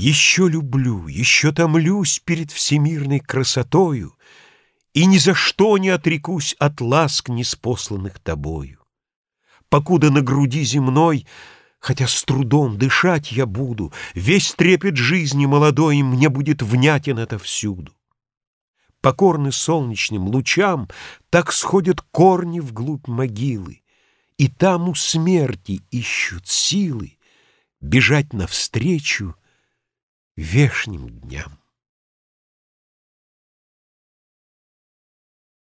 Еще люблю, еще томлюсь перед всемирной красотою И ни за что не отрекусь от ласк, неспосланных тобою. Покуда на груди земной, хотя с трудом дышать я буду, Весь трепет жизни молодой мне будет внятен отовсюду. Покорны солнечным лучам, так сходят корни вглубь могилы, И там у смерти ищут силы бежать навстречу — вешним дням.